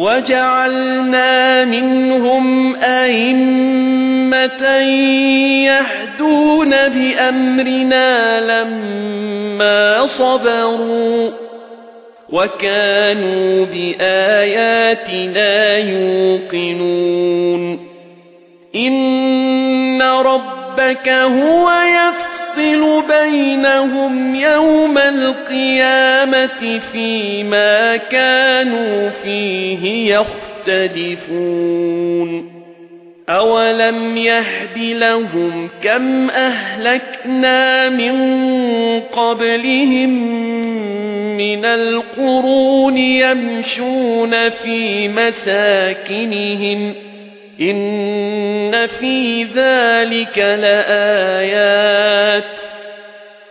وَجَعَلْنَا مِنْهُمْ أَئِمَّةً يَهْدُونَ بِأَمْرِنَا لَمَّا صَبَرُوا وَكَانُوا بِآيَاتِنَا يُوقِنُونَ إِنَّ رَبَّكَ هُوَ يَفْصِلُ بَيْنَهُمْ يَوْمَ الْقِيَامَةِ فِيمَا كَانُوا فِيهِ يَخْتَلِفُونَ. أَوَلَمْ يَهْدِ لَهُمْ كَمْ أَهْلَكْنَا مِنْ قَبْلِهِمْ مِنَ الْقُرُونِ يَمْشُونَ فِي مَسَاكِنِهِمْ إِنَّ فِي ذَلِكَ لَآيَاتٍ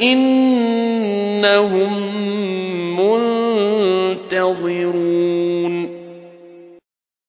إِنَّهُمْ مُنتَظِرُونَ.